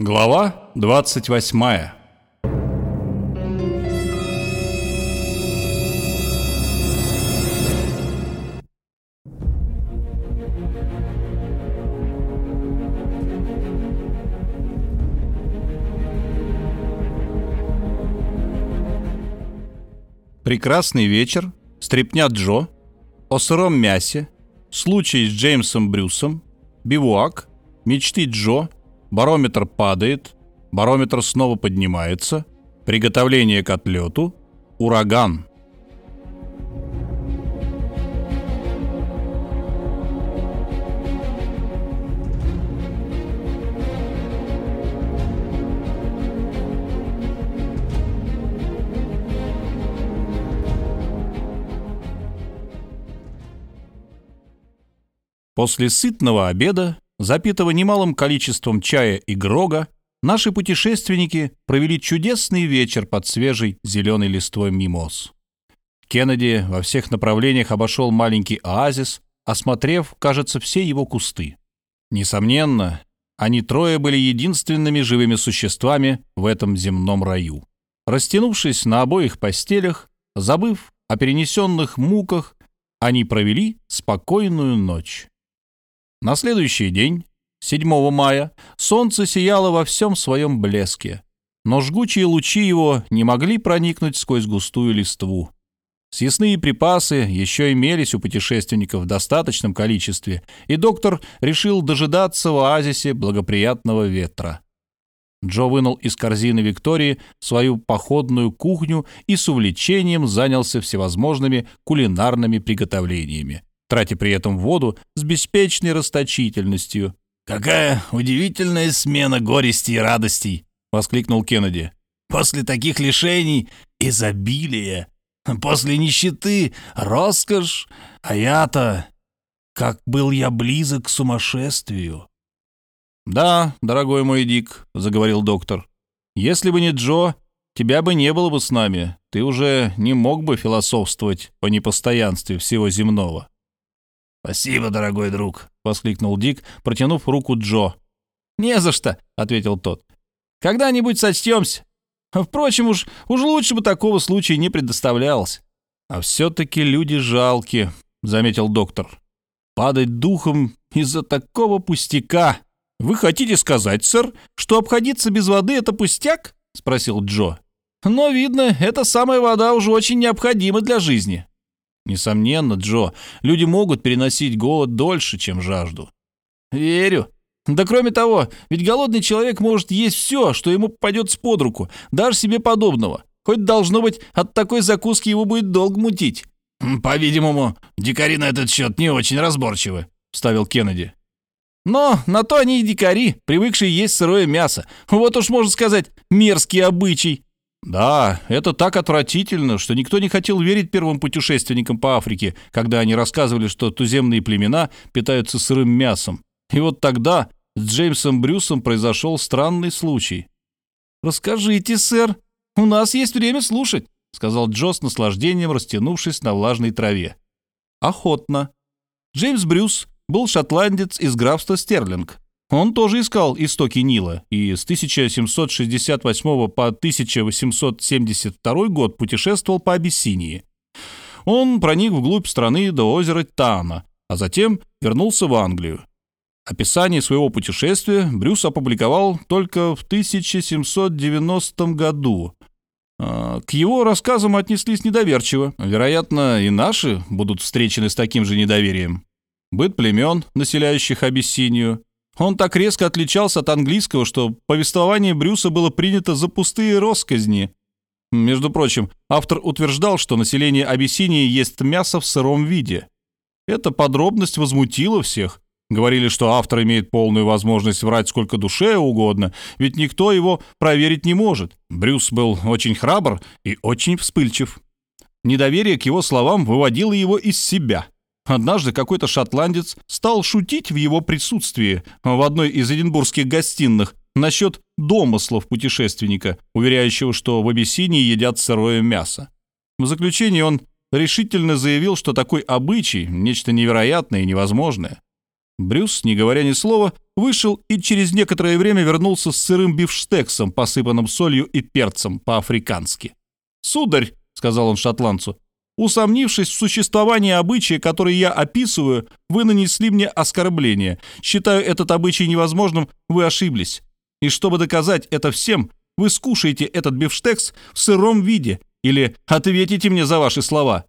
Глава 28 Прекрасный вечер, стрепня Джо, о сыром мясе, случай с Джеймсом Брюсом, бивуак, мечты Джо, барометр падает, барометр снова поднимается, приготовление к отлету, ураган. После сытного обеда, запитого немалым количеством чая и грога, наши путешественники провели чудесный вечер под свежей зеленой листвой мимоз. Кеннеди во всех направлениях обошел маленький оазис, осмотрев, кажется, все его кусты. Несомненно, они трое были единственными живыми существами в этом земном раю. Растянувшись на обоих постелях, забыв о перенесенных муках, они провели спокойную ночь. На следующий день, 7 мая, солнце сияло во всем своем блеске, но жгучие лучи его не могли проникнуть сквозь густую листву. Съестные припасы еще имелись у путешественников в достаточном количестве, и доктор решил дожидаться в оазисе благоприятного ветра. Джо вынул из корзины Виктории свою походную кухню и с увлечением занялся всевозможными кулинарными приготовлениями тратя при этом воду с беспечной расточительностью. «Какая удивительная смена горести и радостей!» — воскликнул Кеннеди. «После таких лишений — изобилие, после нищеты — роскошь, а я-то... Как был я близок к сумасшествию!» «Да, дорогой мой Дик», — заговорил доктор, — «если бы не Джо, тебя бы не было бы с нами, ты уже не мог бы философствовать о непостоянстве всего земного». «Спасибо, дорогой друг», — воскликнул Дик, протянув руку Джо. «Не за что», — ответил тот. «Когда-нибудь сочтемся. Впрочем, уж, уж лучше бы такого случая не предоставлялось». «А все-таки люди жалки», — заметил доктор. «Падать духом из-за такого пустяка. Вы хотите сказать, сэр, что обходиться без воды — это пустяк?» — спросил Джо. «Но, видно, эта самая вода уже очень необходима для жизни». Несомненно, Джо, люди могут переносить голод дольше, чем жажду. Верю. Да кроме того, ведь голодный человек может есть все, что ему попадет под руку, даже себе подобного. Хоть, должно быть, от такой закуски его будет долго мутить. «По-видимому, дикари на этот счет не очень разборчивы», — вставил Кеннеди. «Но на то они и дикари, привыкшие есть сырое мясо. Вот уж можно сказать, мерзкий обычай», да, это так отвратительно, что никто не хотел верить первым путешественникам по Африке, когда они рассказывали, что туземные племена питаются сырым мясом. И вот тогда с Джеймсом Брюсом произошел странный случай. «Расскажите, сэр, у нас есть время слушать», — сказал Джо с наслаждением, растянувшись на влажной траве. «Охотно. Джеймс Брюс был шотландец из графства Стерлинг, он тоже искал истоки Нила и с 1768 по 1872 год путешествовал по Абиссинии. Он проник вглубь страны до озера Тана, а затем вернулся в Англию. Описание своего путешествия Брюс опубликовал только в 1790 году. А, к его рассказам отнеслись недоверчиво. Вероятно, и наши будут встречены с таким же недоверием. Быт племен, населяющих Абиссинию, он так резко отличался от английского, что повествование Брюса было принято за пустые росказни. Между прочим, автор утверждал, что население Абиссинии ест мясо в сыром виде. Эта подробность возмутила всех. Говорили, что автор имеет полную возможность врать сколько душе угодно, ведь никто его проверить не может. Брюс был очень храбр и очень вспыльчив. Недоверие к его словам выводило его из себя – Однажды какой-то шотландец стал шутить в его присутствии в одной из эдинбургских гостиных насчет домыслов путешественника, уверяющего, что в Абиссинии едят сырое мясо. В заключение он решительно заявил, что такой обычай – нечто невероятное и невозможное. Брюс, не говоря ни слова, вышел и через некоторое время вернулся с сырым бифштексом, посыпанным солью и перцем по-африкански. «Сударь», — сказал он шотландцу, — «усомнившись в существовании обычая, который я описываю, вы нанесли мне оскорбление. Считаю этот обычай невозможным, вы ошиблись. И чтобы доказать это всем, вы скушаете этот бифштекс в сыром виде или ответите мне за ваши слова».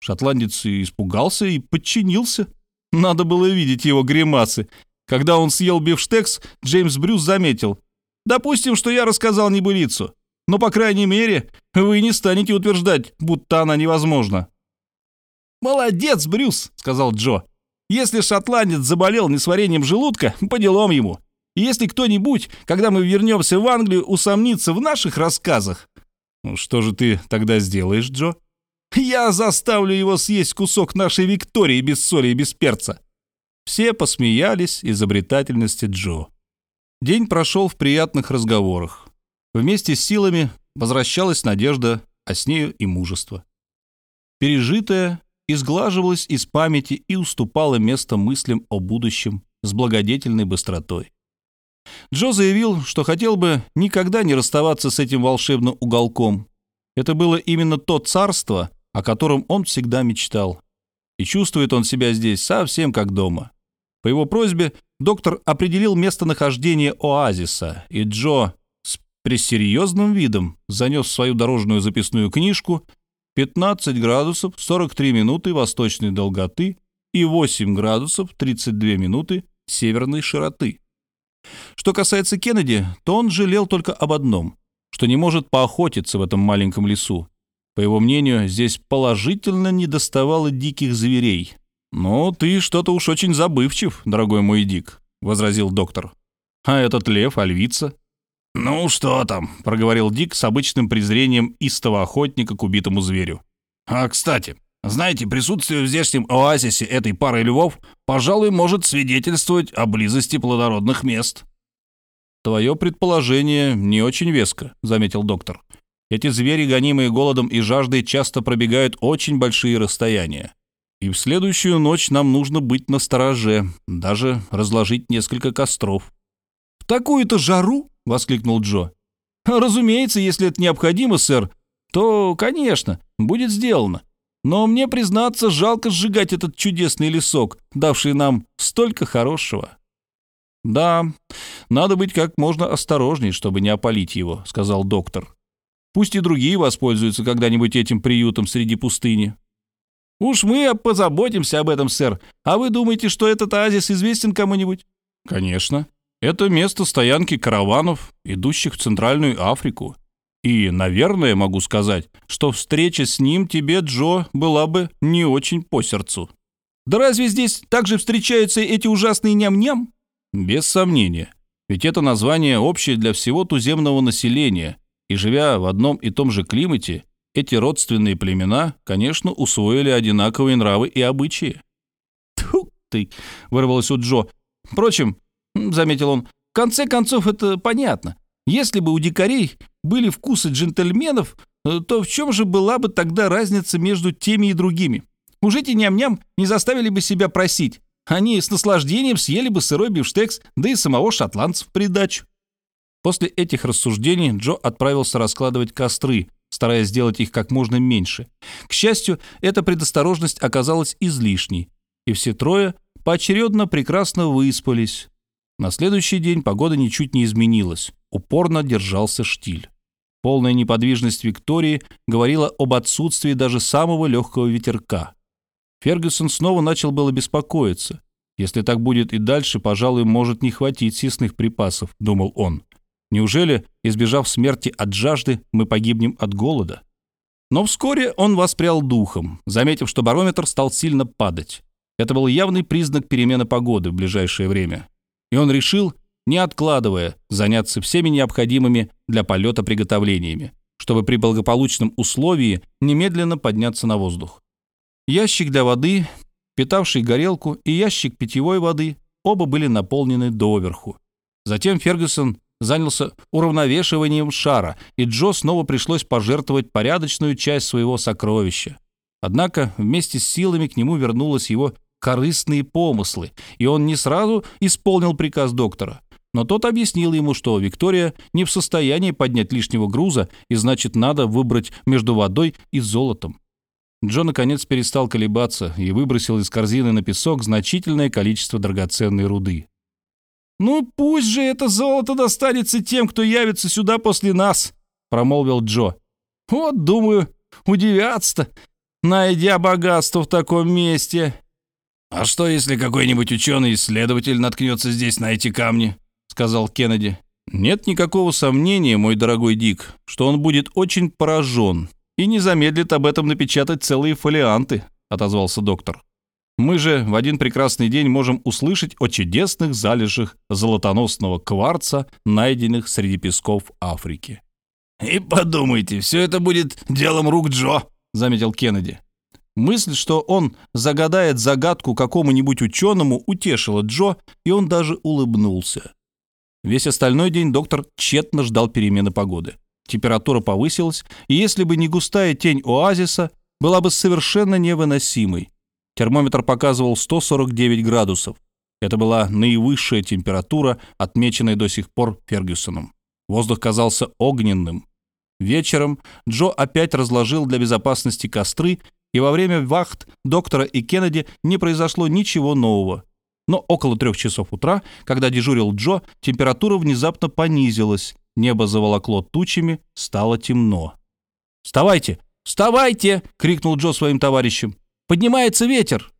Шотландец испугался и подчинился. Надо было видеть его гримасы. Когда он съел бифштекс, Джеймс Брюс заметил. «Допустим, что я рассказал небылицу, но, по крайней мере, вы не станете утверждать, будто она невозможна». «Молодец, Брюс», — сказал Джо. «Если шотландец заболел несварением желудка, по делам ему. И если кто-нибудь, когда мы вернемся в Англию, усомнится в наших рассказах...» «Ну, «Что же ты тогда сделаешь, Джо?» Я заставлю его съесть кусок нашей Виктории без соли и без перца». Все посмеялись изобретательности Джо. День прошел в приятных разговорах. Вместе с силами возвращалась надежда, а с нею и мужество. Пережитое изглаживалось из памяти и уступало место мыслям о будущем с благодетельной быстротой. Джо заявил, что хотел бы никогда не расставаться с этим волшебным уголком. Это было именно то царство, о котором он всегда мечтал. И чувствует он себя здесь совсем как дома. По его просьбе доктор определил местонахождение оазиса, и Джо пресерьезным видом занес свою дорожную записную книжку 15 градусов 43 минуты восточной долготы и 8 градусов 32 минуты северной широты. Что касается Кеннеди, то он жалел только об одном, что не может поохотиться в этом маленьком лесу, по его мнению, здесь положительно не доставало диких зверей. «Ну, ты что-то уж очень забывчив, дорогой мой Дик», — возразил доктор. «А этот лев, альвица?» «Ну, что там?» — проговорил Дик с обычным презрением истого охотника к убитому зверю. «А, кстати, знаете, присутствие в здешнем оазисе этой пары львов, пожалуй, может свидетельствовать о близости плодородных мест». «Твое предположение не очень веско», — заметил доктор. Эти звери, гонимые голодом и жаждой, часто пробегают очень большие расстояния. И в следующую ночь нам нужно быть на стороже, даже разложить несколько костров. «В такую-то жару?» — воскликнул Джо. «Разумеется, если это необходимо, сэр, то, конечно, будет сделано. Но мне, признаться, жалко сжигать этот чудесный лесок, давший нам столько хорошего». «Да, надо быть как можно осторожней, чтобы не опалить его», — сказал доктор. Пусть и другие воспользуются когда-нибудь этим приютом среди пустыни. Уж мы позаботимся об этом, сэр. А вы думаете, что этот оазис известен кому-нибудь? Конечно. Это место стоянки караванов, идущих в Центральную Африку. И, наверное, могу сказать, что встреча с ним тебе, Джо, была бы не очень по сердцу. Да разве здесь также встречаются эти ужасные ням-ням? Без сомнения. Ведь это название общее для всего туземного населения, и живя в одном и том же климате, эти родственные племена, конечно, усвоили одинаковые нравы и обычаи. «Тьфу ты!» — вырвалось у Джо. «Впрочем, — заметил он, — в конце концов это понятно. Если бы у дикарей были вкусы джентльменов, э, то в чем же была бы тогда разница между теми и другими? Уж эти ням-ням не заставили бы себя просить. Они с наслаждением съели бы сырой бифштекс, да и самого шотландца в придачу. После этих рассуждений Джо отправился раскладывать костры, стараясь сделать их как можно меньше. К счастью, эта предосторожность оказалась излишней, и все трое поочередно прекрасно выспались. На следующий день погода ничуть не изменилась, упорно держался штиль. Полная неподвижность Виктории говорила об отсутствии даже самого легкого ветерка. Фергюсон снова начал было беспокоиться. «Если так будет и дальше, пожалуй, может не хватить съестных припасов», — думал он. Неужели, избежав смерти от жажды, мы погибнем от голода? Но вскоре он воспрял духом, заметив, что барометр стал сильно падать. Это был явный признак перемены погоды в ближайшее время. И он решил, не откладывая, заняться всеми необходимыми для полета приготовлениями, чтобы при благополучном условии немедленно подняться на воздух. Ящик для воды, питавший горелку, и ящик питьевой воды оба были наполнены доверху. Затем Фергюсон занялся уравновешиванием шара, и Джо снова пришлось пожертвовать порядочную часть своего сокровища. Однако вместе с силами к нему вернулась его корыстные помыслы, и он не сразу исполнил приказ доктора. Но тот объяснил ему, что Виктория не в состоянии поднять лишнего груза, и значит, надо выбрать между водой и золотом. Джо наконец перестал колебаться и выбросил из корзины на песок значительное количество драгоценной руды. «Ну пусть же это золото достанется тем, кто явится сюда после нас», — промолвил Джо. «Вот, думаю, удивятся-то, найдя богатство в таком месте». «А что, если какой-нибудь ученый-исследователь наткнется здесь на эти камни?» — сказал Кеннеди. «Нет никакого сомнения, мой дорогой Дик, что он будет очень поражен и не замедлит об этом напечатать целые фолианты», — отозвался доктор. «Мы же в один прекрасный день можем услышать о чудесных залежах золотоносного кварца, найденных среди песков Африки». «И подумайте, все это будет делом рук Джо», — заметил Кеннеди. Мысль, что он загадает загадку какому-нибудь ученому, утешила Джо, и он даже улыбнулся. Весь остальной день доктор тщетно ждал перемены погоды. Температура повысилась, и если бы не густая тень оазиса, была бы совершенно невыносимой. Термометр показывал 149 градусов. Это была наивысшая температура, отмеченная до сих пор Фергюсоном. Воздух казался огненным. Вечером Джо опять разложил для безопасности костры, и во время вахт доктора и Кеннеди не произошло ничего нового. Но около трех часов утра, когда дежурил Джо, температура внезапно понизилась, небо заволокло тучами, стало темно. «Вставайте! Вставайте!» — крикнул Джо своим товарищам. «Поднимается ветер!»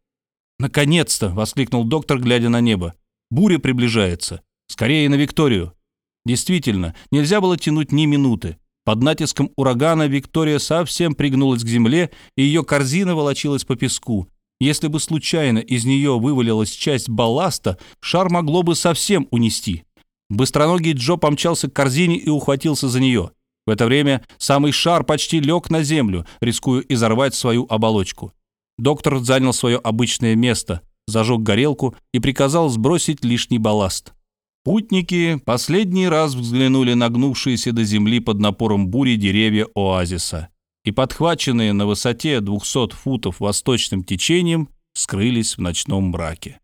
«Наконец-то!» — воскликнул доктор, глядя на небо. «Буря приближается. Скорее на Викторию!» Действительно, нельзя было тянуть ни минуты. Под натиском урагана Виктория совсем пригнулась к земле, и ее корзина волочилась по песку. Если бы случайно из нее вывалилась часть балласта, шар могло бы совсем унести. Быстроногий Джо помчался к корзине и ухватился за нее. В это время самый шар почти лег на землю, рискуя изорвать свою оболочку. Доктор занял свое обычное место, зажег горелку и приказал сбросить лишний балласт. Путники последний раз взглянули на гнувшиеся до земли под напором бури деревья оазиса и, подхваченные на высоте 200 футов восточным течением, скрылись в ночном мраке.